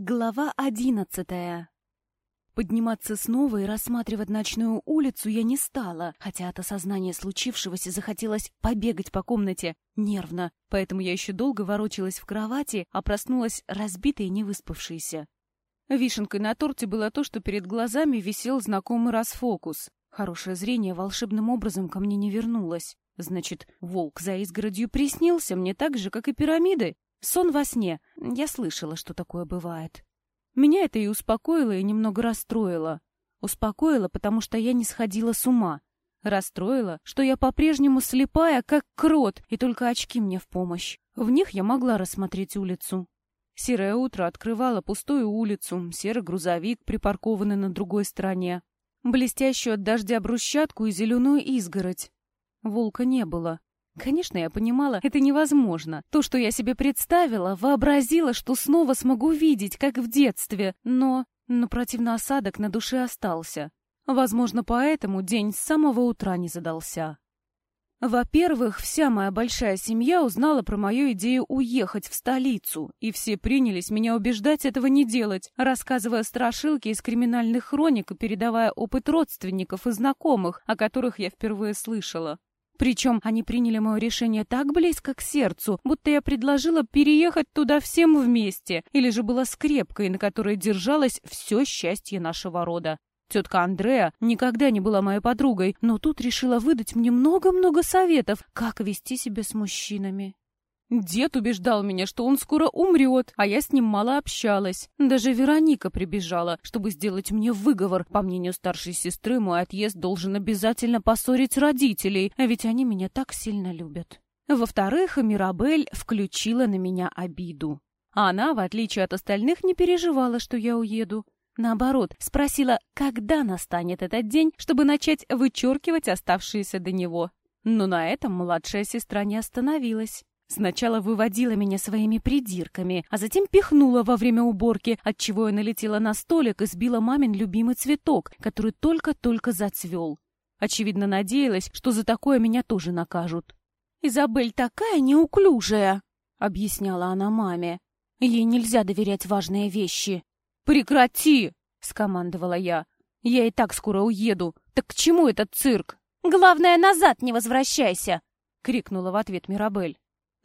Глава одиннадцатая. Подниматься снова и рассматривать ночную улицу я не стала, хотя от осознания случившегося захотелось побегать по комнате нервно, поэтому я еще долго ворочалась в кровати, а проснулась разбитой и невыспавшейся. Вишенкой на торте было то, что перед глазами висел знакомый расфокус. Хорошее зрение волшебным образом ко мне не вернулось. Значит, волк за изгородью приснился мне так же, как и пирамиды, Сон во сне. Я слышала, что такое бывает. Меня это и успокоило, и немного расстроило. Успокоило, потому что я не сходила с ума. Расстроило, что я по-прежнему слепая, как крот, и только очки мне в помощь. В них я могла рассмотреть улицу. Серое утро открывало пустую улицу, серый грузовик, припаркованный на другой стороне, блестящую от дождя брусчатку и зеленую изгородь. Волка не было. Конечно, я понимала, это невозможно. То, что я себе представила, вообразила, что снова смогу видеть, как в детстве, но... Но противный осадок на душе остался. Возможно, поэтому день с самого утра не задался. Во-первых, вся моя большая семья узнала про мою идею уехать в столицу, и все принялись меня убеждать этого не делать, рассказывая страшилки из криминальных хроник и передавая опыт родственников и знакомых, о которых я впервые слышала. Причем они приняли мое решение так близко к сердцу, будто я предложила переехать туда всем вместе, или же была скрепкой, на которой держалось все счастье нашего рода. Тетка Андреа никогда не была моей подругой, но тут решила выдать мне много-много советов, как вести себя с мужчинами. Дед убеждал меня, что он скоро умрет, а я с ним мало общалась. Даже Вероника прибежала, чтобы сделать мне выговор. По мнению старшей сестры, мой отъезд должен обязательно поссорить родителей, а ведь они меня так сильно любят. Во-вторых, Мирабель включила на меня обиду. Она, в отличие от остальных, не переживала, что я уеду. Наоборот, спросила, когда настанет этот день, чтобы начать вычеркивать оставшиеся до него. Но на этом младшая сестра не остановилась. Сначала выводила меня своими придирками, а затем пихнула во время уборки, отчего я налетела на столик и сбила мамин любимый цветок, который только-только зацвел. Очевидно, надеялась, что за такое меня тоже накажут. «Изабель такая неуклюжая», — объясняла она маме. «Ей нельзя доверять важные вещи». «Прекрати!» — скомандовала я. «Я и так скоро уеду. Так к чему этот цирк?» «Главное, назад не возвращайся!» — крикнула в ответ Мирабель.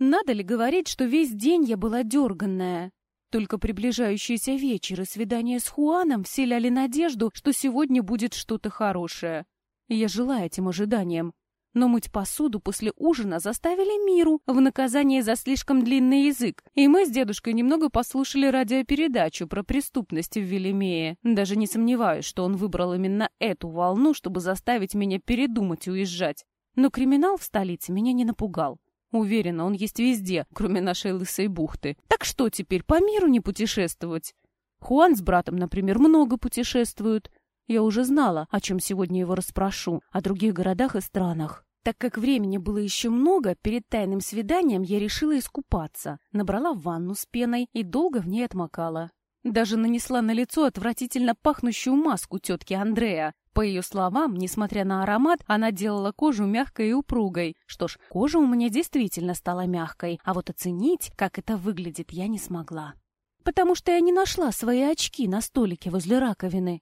Надо ли говорить, что весь день я была дерганная? Только приближающийся вечер и свидание с Хуаном вселяли надежду, что сегодня будет что-то хорошее. Я жила этим ожиданием. Но мыть посуду после ужина заставили Миру в наказание за слишком длинный язык, и мы с дедушкой немного послушали радиопередачу про преступность в Велимее. Даже не сомневаюсь, что он выбрал именно эту волну, чтобы заставить меня передумать уезжать. Но криминал в столице меня не напугал. Уверена, он есть везде, кроме нашей лысой бухты. Так что теперь, по миру не путешествовать? Хуан с братом, например, много путешествуют. Я уже знала, о чем сегодня его расспрошу, о других городах и странах. Так как времени было еще много, перед тайным свиданием я решила искупаться. Набрала ванну с пеной и долго в ней отмокала. Даже нанесла на лицо отвратительно пахнущую маску тетки Андрея. По ее словам, несмотря на аромат, она делала кожу мягкой и упругой. Что ж, кожа у меня действительно стала мягкой, а вот оценить, как это выглядит, я не смогла. Потому что я не нашла свои очки на столике возле раковины.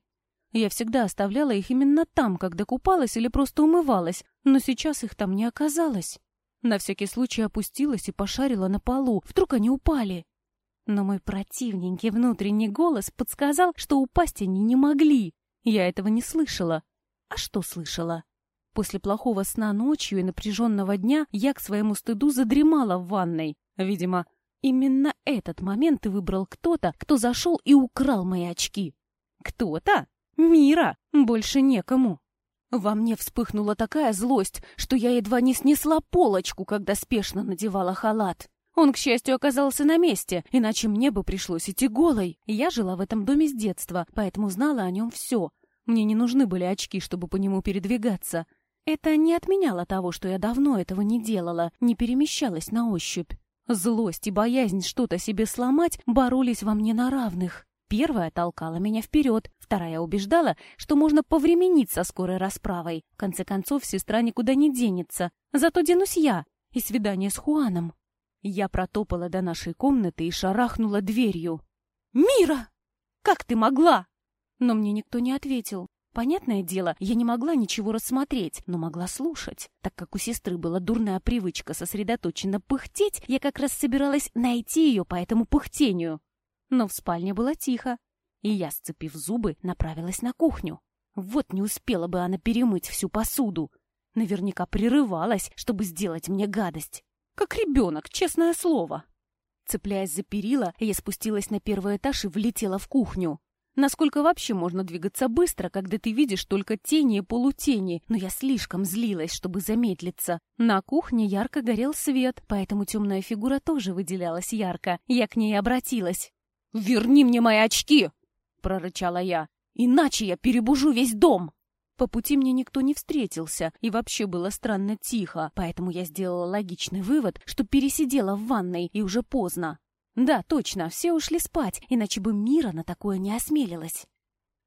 Я всегда оставляла их именно там, когда купалась или просто умывалась, но сейчас их там не оказалось. На всякий случай опустилась и пошарила на полу. Вдруг они упали. Но мой противненький внутренний голос подсказал, что упасть они не могли. Я этого не слышала. А что слышала? После плохого сна ночью и напряженного дня я к своему стыду задремала в ванной. Видимо, именно этот момент и выбрал кто-то, кто зашел и украл мои очки. Кто-то? Мира! Больше некому. Во мне вспыхнула такая злость, что я едва не снесла полочку, когда спешно надевала халат. Он, к счастью, оказался на месте, иначе мне бы пришлось идти голой. Я жила в этом доме с детства, поэтому знала о нем все. Мне не нужны были очки, чтобы по нему передвигаться. Это не отменяло того, что я давно этого не делала, не перемещалась на ощупь. Злость и боязнь что-то себе сломать боролись во мне на равных. Первая толкала меня вперед, вторая убеждала, что можно повременить со скорой расправой. В конце концов, сестра никуда не денется. Зато денусь я и свидание с Хуаном. Я протопала до нашей комнаты и шарахнула дверью. «Мира! Как ты могла?» Но мне никто не ответил. Понятное дело, я не могла ничего рассмотреть, но могла слушать. Так как у сестры была дурная привычка сосредоточенно пыхтеть, я как раз собиралась найти ее по этому пыхтению. Но в спальне было тихо, и я, сцепив зубы, направилась на кухню. Вот не успела бы она перемыть всю посуду. Наверняка прерывалась, чтобы сделать мне гадость. Как ребенок, честное слово. Цепляясь за перила, я спустилась на первый этаж и влетела в кухню. Насколько вообще можно двигаться быстро, когда ты видишь только тени и полутени, но я слишком злилась, чтобы замедлиться. На кухне ярко горел свет, поэтому темная фигура тоже выделялась ярко. Я к ней обратилась. «Верни мне мои очки!» — прорычала я. «Иначе я перебужу весь дом!» По пути мне никто не встретился, и вообще было странно тихо, поэтому я сделала логичный вывод, что пересидела в ванной, и уже поздно. Да, точно, все ушли спать, иначе бы Мира на такое не осмелилась.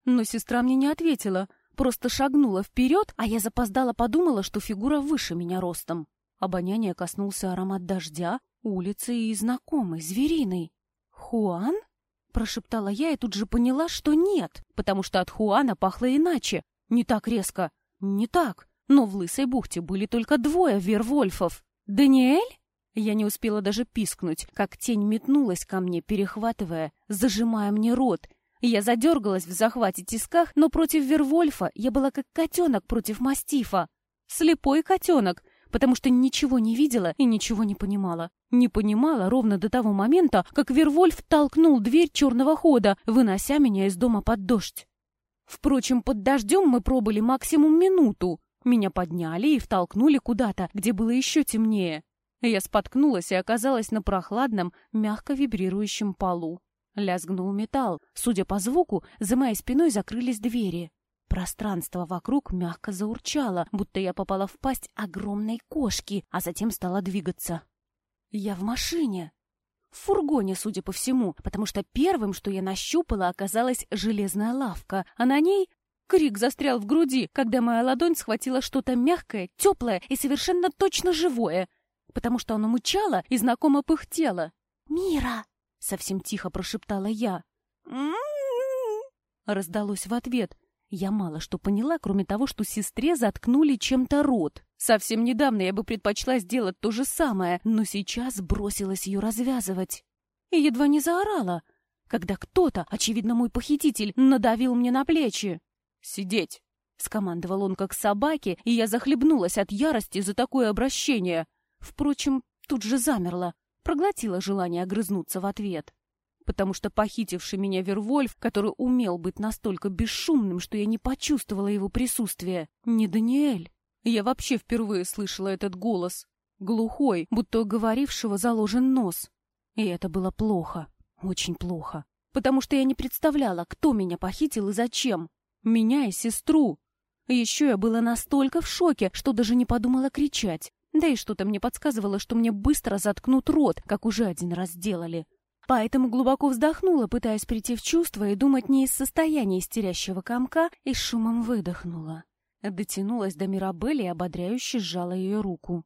Но сестра мне не ответила, просто шагнула вперед, а я запоздала подумала, что фигура выше меня ростом. Обоняние коснулся аромат дождя, улицы и знакомый, звериный. «Хуан?» — прошептала я и тут же поняла, что нет, потому что от Хуана пахло иначе, не так резко, не так. Но в Лысой бухте были только двое вервольфов. «Даниэль?» Я не успела даже пискнуть, как тень метнулась ко мне, перехватывая, зажимая мне рот. Я задергалась в захвате тисках, но против Вервольфа я была как котенок против мастифа. Слепой котенок, потому что ничего не видела и ничего не понимала. Не понимала ровно до того момента, как Вервольф толкнул дверь черного хода, вынося меня из дома под дождь. Впрочем, под дождем мы пробыли максимум минуту. Меня подняли и втолкнули куда-то, где было еще темнее. Я споткнулась и оказалась на прохладном, мягко вибрирующем полу. Лязгнул металл. Судя по звуку, за моей спиной закрылись двери. Пространство вокруг мягко заурчало, будто я попала в пасть огромной кошки, а затем стала двигаться. Я в машине. В фургоне, судя по всему, потому что первым, что я нащупала, оказалась железная лавка, а на ней Крик застрял в груди, когда моя ладонь схватила что-то мягкое, теплое и совершенно точно живое потому что оно мычало и знакомо пыхтело. «Мира!» — совсем тихо прошептала я. Раздалось в ответ. Я мало что поняла, кроме того, что сестре заткнули чем-то рот. Совсем недавно я бы предпочла сделать то же самое, но сейчас бросилась ее развязывать. И едва не заорала, когда кто-то, очевидно мой похититель, надавил мне на плечи. «Сидеть!» — скомандовал он как собаке, и я захлебнулась от ярости за такое обращение. Впрочем, тут же замерла, проглотила желание огрызнуться в ответ. Потому что похитивший меня Вервольф, который умел быть настолько бесшумным, что я не почувствовала его присутствие, не Даниэль. Я вообще впервые слышала этот голос. Глухой, будто говорившего заложен нос. И это было плохо, очень плохо. Потому что я не представляла, кто меня похитил и зачем. Меня и сестру. Еще я была настолько в шоке, что даже не подумала кричать. Да и что-то мне подсказывало, что мне быстро заткнут рот, как уже один раз сделали. Поэтому глубоко вздохнула, пытаясь прийти в чувство и думать не из состояния истерящего комка, и шумом выдохнула. Дотянулась до Мирабели и ободряюще сжала ее руку.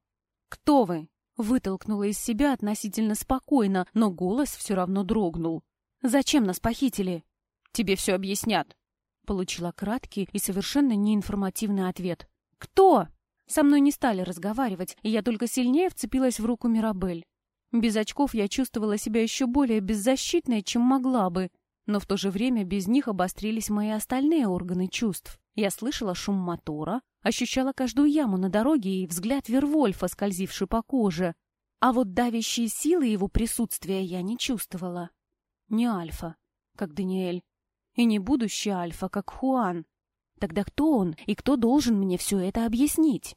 «Кто вы?» Вытолкнула из себя относительно спокойно, но голос все равно дрогнул. «Зачем нас похитили?» «Тебе все объяснят», — получила краткий и совершенно неинформативный ответ. «Кто?» Со мной не стали разговаривать, и я только сильнее вцепилась в руку Мирабель. Без очков я чувствовала себя еще более беззащитной, чем могла бы, но в то же время без них обострились мои остальные органы чувств. Я слышала шум мотора, ощущала каждую яму на дороге и взгляд Вервольфа, скользивший по коже. А вот давящие силы его присутствия я не чувствовала. Не Альфа, как Даниэль, и не будущий Альфа, как Хуан, Тогда кто он и кто должен мне все это объяснить?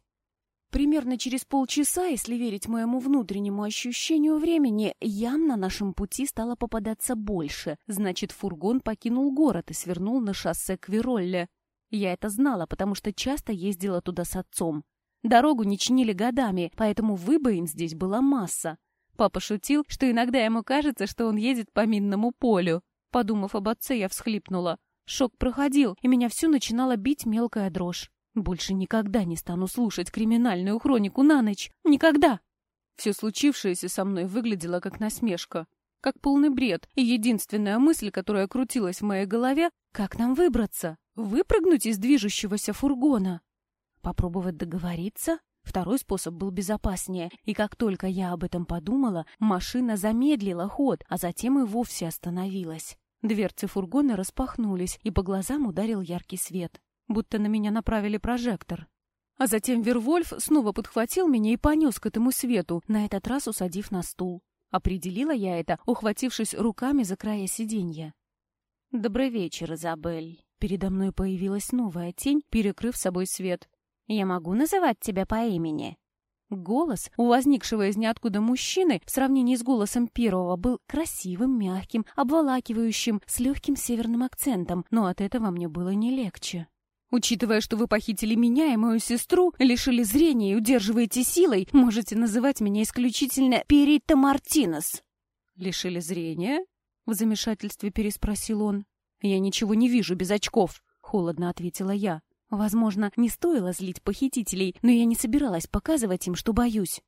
Примерно через полчаса, если верить моему внутреннему ощущению времени, ям на нашем пути стало попадаться больше. Значит, фургон покинул город и свернул на шоссе к Веролле. Я это знала, потому что часто ездила туда с отцом. Дорогу не чинили годами, поэтому выбоин здесь была масса. Папа шутил, что иногда ему кажется, что он едет по минному полю. Подумав об отце, я всхлипнула. Шок проходил, и меня всю начинала бить мелкая дрожь. Больше никогда не стану слушать криминальную хронику на ночь. Никогда! Все случившееся со мной выглядело как насмешка. как полный бред, и единственная мысль, которая крутилась в моей голове, как нам выбраться? Выпрыгнуть из движущегося фургона? Попробовать договориться? Второй способ был безопаснее, и как только я об этом подумала, машина замедлила ход, а затем и вовсе остановилась. Дверцы фургона распахнулись, и по глазам ударил яркий свет, будто на меня направили прожектор. А затем Вервольф снова подхватил меня и понес к этому свету, на этот раз усадив на стул. Определила я это, ухватившись руками за края сиденья. «Добрый вечер, Изабель». Передо мной появилась новая тень, перекрыв собой свет. «Я могу называть тебя по имени?» Голос у возникшего из ниоткуда мужчины в сравнении с голосом первого был красивым, мягким, обволакивающим, с легким северным акцентом, но от этого мне было не легче. Учитывая, что вы похитили меня и мою сестру, лишили зрения и удерживаете силой, можете называть меня исключительно Перита Мартинес. Лишили зрения? В замешательстве переспросил он. Я ничего не вижу без очков, холодно ответила я. Возможно, не стоило злить похитителей, но я не собиралась показывать им, что боюсь.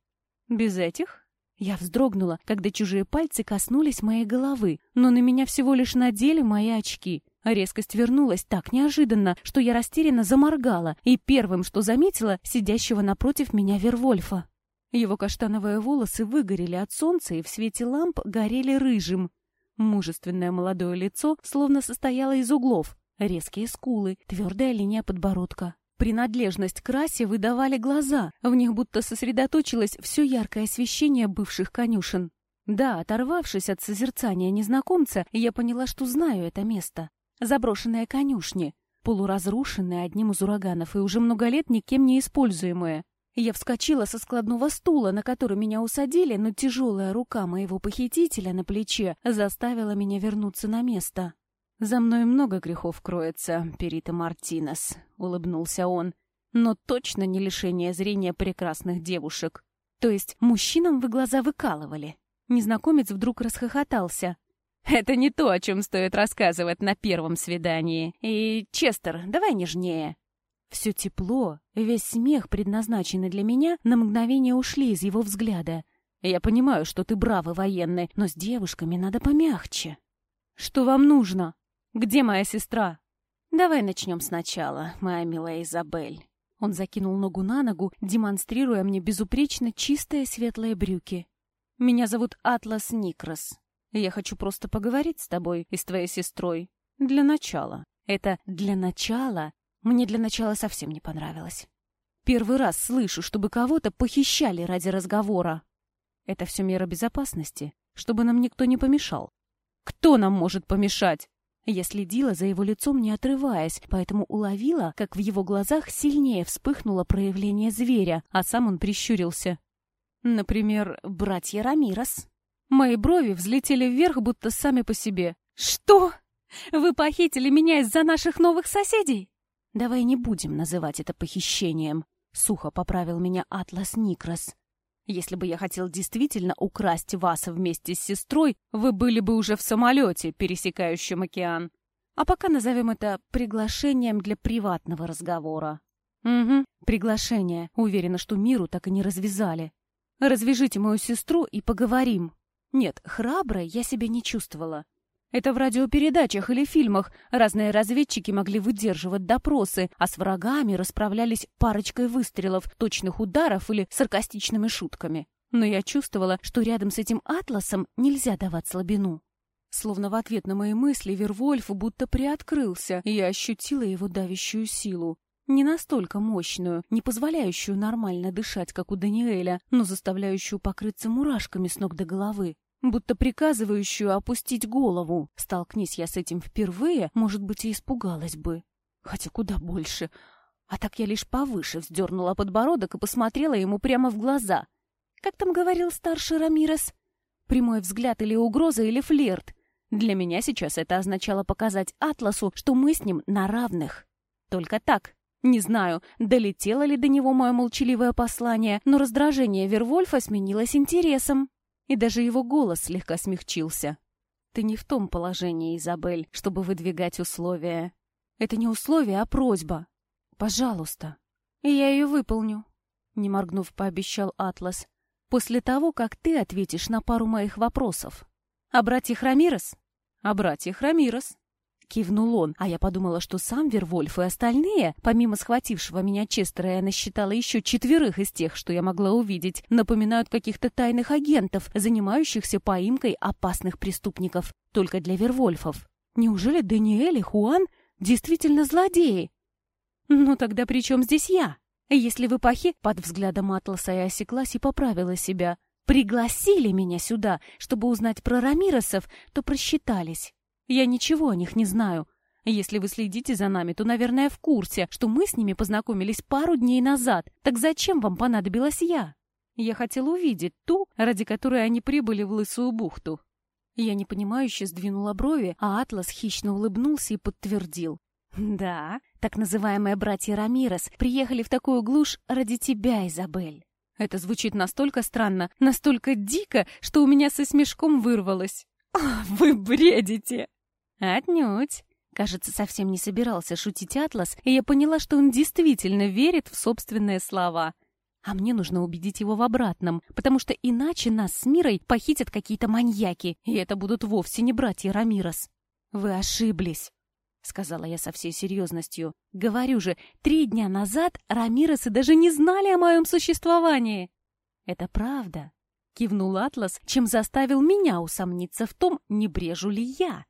Без этих? Я вздрогнула, когда чужие пальцы коснулись моей головы, но на меня всего лишь надели мои очки. Резкость вернулась так неожиданно, что я растерянно заморгала, и первым, что заметила, сидящего напротив меня Вервольфа. Его каштановые волосы выгорели от солнца и в свете ламп горели рыжим. Мужественное молодое лицо словно состояло из углов, Резкие скулы, твердая линия подбородка. Принадлежность к расе выдавали глаза, в них будто сосредоточилось все яркое освещение бывших конюшен. Да, оторвавшись от созерцания незнакомца, я поняла, что знаю это место. Заброшенные конюшни, полуразрушенные одним из ураганов и уже много лет никем не используемые. Я вскочила со складного стула, на который меня усадили, но тяжелая рука моего похитителя на плече заставила меня вернуться на место. «За мной много грехов кроется, Перита Мартинес», — улыбнулся он. «Но точно не лишение зрения прекрасных девушек. То есть мужчинам вы глаза выкалывали?» Незнакомец вдруг расхохотался. «Это не то, о чем стоит рассказывать на первом свидании. И, Честер, давай нежнее». Все тепло, весь смех, предназначенный для меня, на мгновение ушли из его взгляда. «Я понимаю, что ты бравый военный, но с девушками надо помягче». «Что вам нужно?» Где моя сестра?» «Давай начнем сначала, моя милая Изабель». Он закинул ногу на ногу, демонстрируя мне безупречно чистые светлые брюки. «Меня зовут Атлас Никрос. Я хочу просто поговорить с тобой и с твоей сестрой. Для начала. Это «для начала» мне для начала совсем не понравилось. Первый раз слышу, чтобы кого-то похищали ради разговора. Это все мера безопасности, чтобы нам никто не помешал. Кто нам может помешать? Я следила за его лицом, не отрываясь, поэтому уловила, как в его глазах сильнее вспыхнуло проявление зверя, а сам он прищурился. Например, братья Рамирос. Мои брови взлетели вверх, будто сами по себе. «Что? Вы похитили меня из-за наших новых соседей?» «Давай не будем называть это похищением», — сухо поправил меня Атлас Никрос. Если бы я хотел действительно украсть вас вместе с сестрой, вы были бы уже в самолете, пересекающем океан. А пока назовем это приглашением для приватного разговора. Угу, приглашение. Уверена, что миру так и не развязали. Развяжите мою сестру и поговорим. Нет, храброй я себя не чувствовала. Это в радиопередачах или фильмах разные разведчики могли выдерживать допросы, а с врагами расправлялись парочкой выстрелов, точных ударов или саркастичными шутками. Но я чувствовала, что рядом с этим атласом нельзя давать слабину. Словно в ответ на мои мысли Вервольф будто приоткрылся, и я ощутила его давящую силу. Не настолько мощную, не позволяющую нормально дышать, как у Даниэля, но заставляющую покрыться мурашками с ног до головы будто приказывающую опустить голову. Столкнись я с этим впервые, может быть, и испугалась бы. Хотя куда больше. А так я лишь повыше вздернула подбородок и посмотрела ему прямо в глаза. Как там говорил старший Рамирес? Прямой взгляд или угроза, или флирт. Для меня сейчас это означало показать Атласу, что мы с ним на равных. Только так. Не знаю, долетело ли до него мое молчаливое послание, но раздражение Вервольфа сменилось интересом и даже его голос слегка смягчился. «Ты не в том положении, Изабель, чтобы выдвигать условия. Это не условие, а просьба. Пожалуйста. И я ее выполню», — не моргнув, пообещал Атлас, «после того, как ты ответишь на пару моих вопросов. О братьях Рамирос? О братьях Рамирос. Кивнул он, а я подумала, что сам Вервольф и остальные, помимо схватившего меня Честера, я насчитала еще четверых из тех, что я могла увидеть, напоминают каких-то тайных агентов, занимающихся поимкой опасных преступников. Только для Вервольфов. Неужели Даниэль и Хуан действительно злодеи? Ну тогда при чем здесь я? Если в эпохе под взглядом Атласа я осеклась и поправила себя. Пригласили меня сюда, чтобы узнать про Рамиросов, то просчитались. Я ничего о них не знаю. Если вы следите за нами, то, наверное, в курсе, что мы с ними познакомились пару дней назад. Так зачем вам понадобилась я? Я хотел увидеть ту, ради которой они прибыли в Лысую бухту. Я непонимающе сдвинула брови, а Атлас хищно улыбнулся и подтвердил. «Да, так называемые братья Рамирес приехали в такую глушь ради тебя, Изабель». Это звучит настолько странно, настолько дико, что у меня со смешком вырвалось. «Вы бредите!» «Отнюдь!» Кажется, совсем не собирался шутить Атлас, и я поняла, что он действительно верит в собственные слова. А мне нужно убедить его в обратном, потому что иначе нас с Мирой похитят какие-то маньяки, и это будут вовсе не братья Рамирос. «Вы ошиблись», — сказала я со всей серьезностью. «Говорю же, три дня назад Рамиросы даже не знали о моем существовании». «Это правда», — кивнул Атлас, чем заставил меня усомниться в том, не брежу ли я.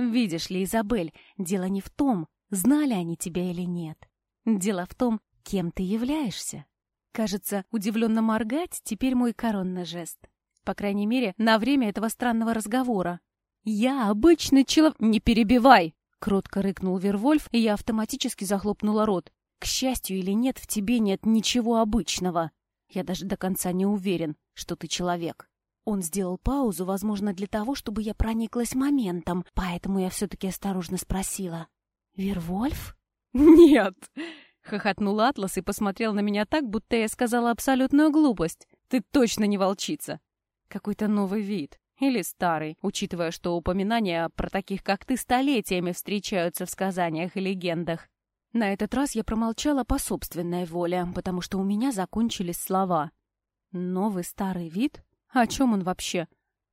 Видишь ли, Изабель, дело не в том, знали они тебя или нет. Дело в том, кем ты являешься. Кажется, удивленно моргать теперь мой коронный жест. По крайней мере, на время этого странного разговора. «Я обычный человек...» «Не перебивай!» — кротко рыкнул Вервольф, и я автоматически захлопнула рот. «К счастью или нет, в тебе нет ничего обычного. Я даже до конца не уверен, что ты человек». Он сделал паузу, возможно, для того, чтобы я прониклась моментом, поэтому я все-таки осторожно спросила. «Вервольф?» «Нет!» — хохотнул Атлас и посмотрел на меня так, будто я сказала абсолютную глупость. «Ты точно не волчица!» «Какой-то новый вид. Или старый, учитывая, что упоминания про таких, как ты, столетиями встречаются в сказаниях и легендах. На этот раз я промолчала по собственной воле, потому что у меня закончились слова. «Новый старый вид?» О чем он вообще?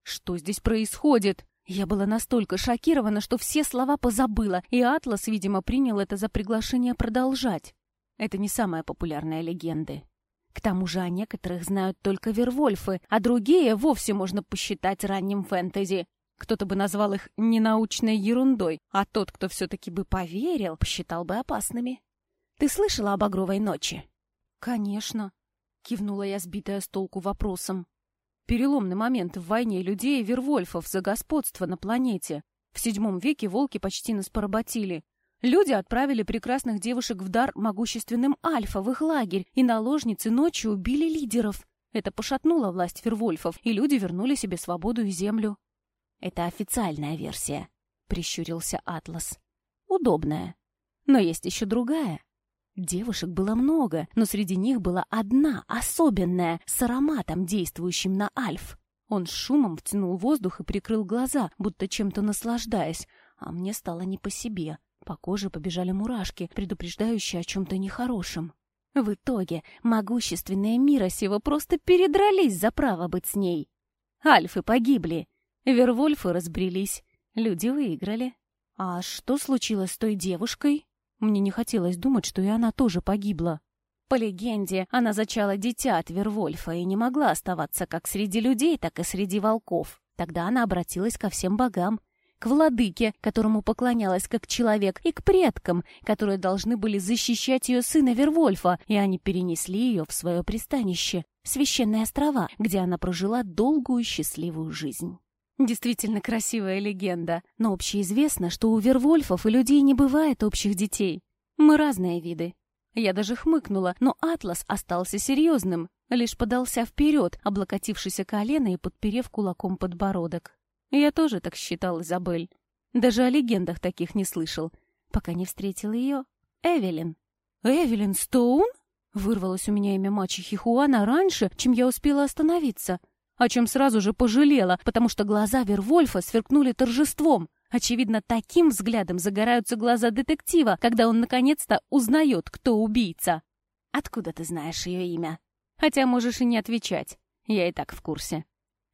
Что здесь происходит? Я была настолько шокирована, что все слова позабыла, и Атлас, видимо, принял это за приглашение продолжать. Это не самая популярная легенда. К тому же о некоторых знают только Вервольфы, а другие вовсе можно посчитать ранним фэнтези. Кто-то бы назвал их ненаучной ерундой, а тот, кто все-таки бы поверил, посчитал бы опасными. Ты слышала об Багровой ночи? Конечно, кивнула я, сбитая с толку вопросом. Переломный момент в войне людей и вервольфов за господство на планете. В седьмом веке волки почти нас поработили. Люди отправили прекрасных девушек в дар могущественным альфа в их лагерь, и наложницы ночью убили лидеров. Это пошатнуло власть вервольфов, и люди вернули себе свободу и землю. «Это официальная версия», — прищурился Атлас. «Удобная. Но есть еще другая. Девушек было много, но среди них была одна, особенная, с ароматом, действующим на альф. Он с шумом втянул воздух и прикрыл глаза, будто чем-то наслаждаясь, а мне стало не по себе. По коже побежали мурашки, предупреждающие о чем-то нехорошем. В итоге могущественные мира сего просто передрались за право быть с ней. Альфы погибли, Вервольфы разбрелись, люди выиграли. А что случилось с той девушкой? Мне не хотелось думать, что и она тоже погибла. По легенде, она зачала дитя от Вервольфа и не могла оставаться как среди людей, так и среди волков. Тогда она обратилась ко всем богам, к владыке, которому поклонялась как человек, и к предкам, которые должны были защищать ее сына Вервольфа, и они перенесли ее в свое пристанище, священные острова, где она прожила долгую счастливую жизнь. Действительно красивая легенда, но общеизвестно, что у вервольфов и людей не бывает общих детей. Мы разные виды. Я даже хмыкнула, но Атлас остался серьезным, лишь подался вперед, облокотившись о колено и подперев кулаком подбородок. Я тоже так считал, Изабель. Даже о легендах таких не слышал, пока не встретил ее. Эвелин. «Эвелин Стоун?» Вырвалось у меня имя мачехи Хуана раньше, чем я успела остановиться о чем сразу же пожалела, потому что глаза Вервольфа сверкнули торжеством. Очевидно, таким взглядом загораются глаза детектива, когда он наконец-то узнает, кто убийца. «Откуда ты знаешь ее имя?» «Хотя можешь и не отвечать. Я и так в курсе.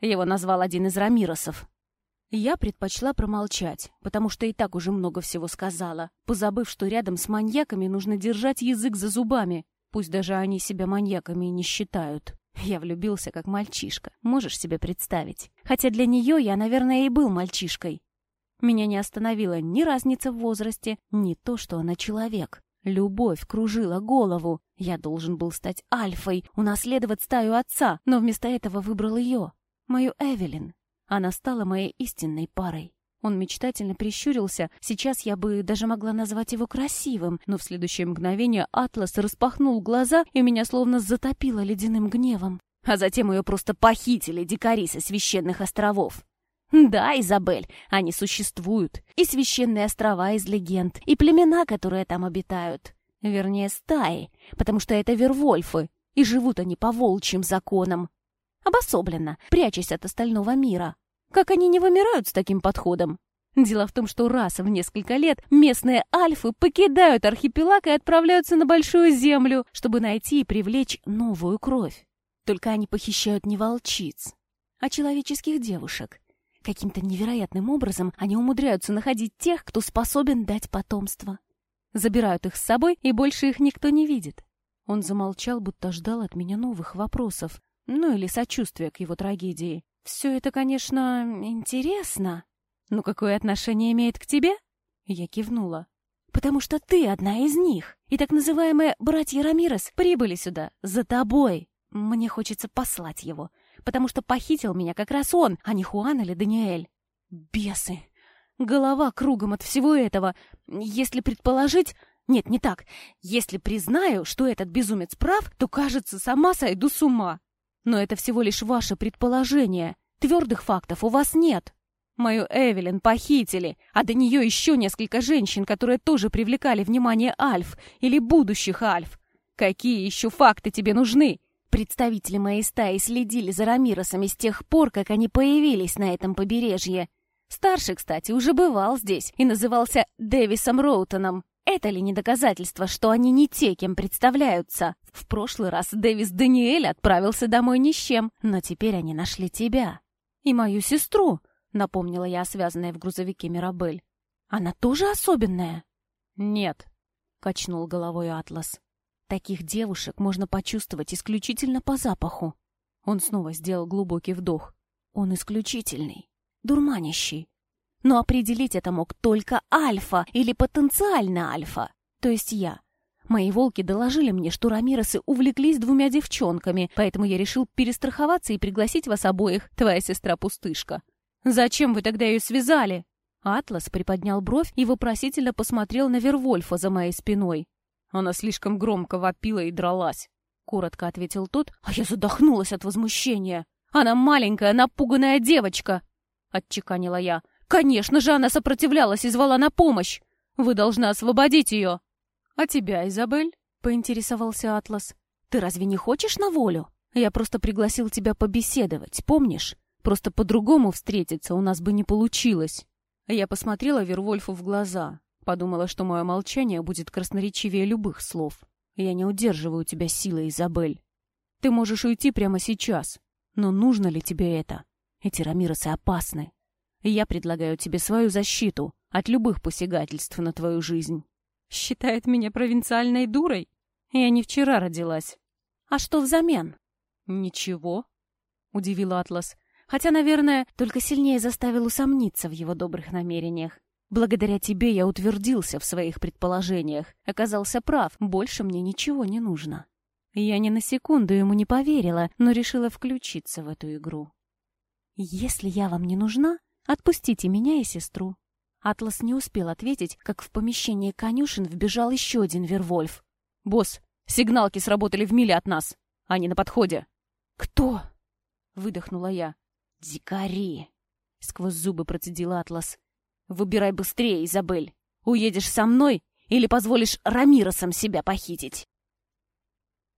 Его назвал один из Рамиросов». Я предпочла промолчать, потому что и так уже много всего сказала, позабыв, что рядом с маньяками нужно держать язык за зубами, пусть даже они себя маньяками и не считают. Я влюбился как мальчишка, можешь себе представить. Хотя для нее я, наверное, и был мальчишкой. Меня не остановила ни разница в возрасте, ни то, что она человек. Любовь кружила голову. Я должен был стать альфой, унаследовать стаю отца, но вместо этого выбрал ее, мою Эвелин. Она стала моей истинной парой. Он мечтательно прищурился. Сейчас я бы даже могла назвать его красивым, но в следующее мгновение Атлас распахнул глаза, и меня словно затопило ледяным гневом. А затем ее просто похитили дикари со священных островов. Да, Изабель, они существуют. И священные острова из легенд, и племена, которые там обитают. Вернее, стаи, потому что это вервольфы, и живут они по волчьим законам. Обособленно, прячась от остального мира. Как они не вымирают с таким подходом? Дело в том, что раз в несколько лет местные альфы покидают архипелаг и отправляются на Большую Землю, чтобы найти и привлечь новую кровь. Только они похищают не волчиц, а человеческих девушек. Каким-то невероятным образом они умудряются находить тех, кто способен дать потомство. Забирают их с собой, и больше их никто не видит. Он замолчал, будто ждал от меня новых вопросов, ну или сочувствия к его трагедии. «Все это, конечно, интересно. Но какое отношение имеет к тебе?» Я кивнула. «Потому что ты одна из них, и так называемые братья Рамирес прибыли сюда, за тобой. Мне хочется послать его, потому что похитил меня как раз он, а не Хуан или Даниэль. Бесы! Голова кругом от всего этого. Если предположить... Нет, не так. Если признаю, что этот безумец прав, то, кажется, сама сойду с ума. Но это всего лишь ваше предположение. Твердых фактов у вас нет. Мою Эвелин похитили, а до нее еще несколько женщин, которые тоже привлекали внимание Альф или будущих Альф. Какие еще факты тебе нужны? Представители моей стаи следили за Рамиросами с тех пор, как они появились на этом побережье. Старший, кстати, уже бывал здесь и назывался Дэвисом Роутоном. Это ли не доказательство, что они не те, кем представляются? В прошлый раз Дэвис Даниэль отправился домой ни с чем, но теперь они нашли тебя. И мою сестру, напомнила я, связанная в грузовике Мирабель. Она тоже особенная? Нет, качнул головой Атлас. Таких девушек можно почувствовать исключительно по запаху. Он снова сделал глубокий вдох. Он исключительный, дурманящий. Но определить это мог только альфа или потенциально альфа, то есть я. Мои волки доложили мне, что Рамиросы увлеклись двумя девчонками, поэтому я решил перестраховаться и пригласить вас обоих, твоя сестра-пустышка. Зачем вы тогда ее связали? Атлас приподнял бровь и вопросительно посмотрел на Вервольфа за моей спиной. Она слишком громко вопила и дралась. Коротко ответил тот, а я задохнулась от возмущения. «Она маленькая, напуганная девочка!» — отчеканила я. Конечно же, она сопротивлялась и звала на помощь. Вы должны освободить ее. А тебя, Изабель? Поинтересовался Атлас. Ты разве не хочешь на волю? Я просто пригласил тебя побеседовать, помнишь? Просто по-другому встретиться у нас бы не получилось. Я посмотрела Вервольфу в глаза. Подумала, что мое молчание будет красноречивее любых слов. Я не удерживаю тебя силой, Изабель. Ты можешь уйти прямо сейчас. Но нужно ли тебе это? Эти рамиросы опасны я предлагаю тебе свою защиту от любых посягательств на твою жизнь. Считает меня провинциальной дурой? Я не вчера родилась. А что взамен? Ничего, удивил Атлас. Хотя, наверное, только сильнее заставил усомниться в его добрых намерениях. Благодаря тебе я утвердился в своих предположениях, оказался прав, больше мне ничего не нужно. Я ни на секунду ему не поверила, но решила включиться в эту игру. Если я вам не нужна, Отпустите меня и сестру». Атлас не успел ответить, как в помещение конюшен вбежал еще один Вервольф. «Босс, сигналки сработали в миле от нас. Они на подходе». «Кто?» — выдохнула я. «Дикари!» — сквозь зубы процедил Атлас. «Выбирай быстрее, Изабель. Уедешь со мной или позволишь Рамиросам себя похитить?»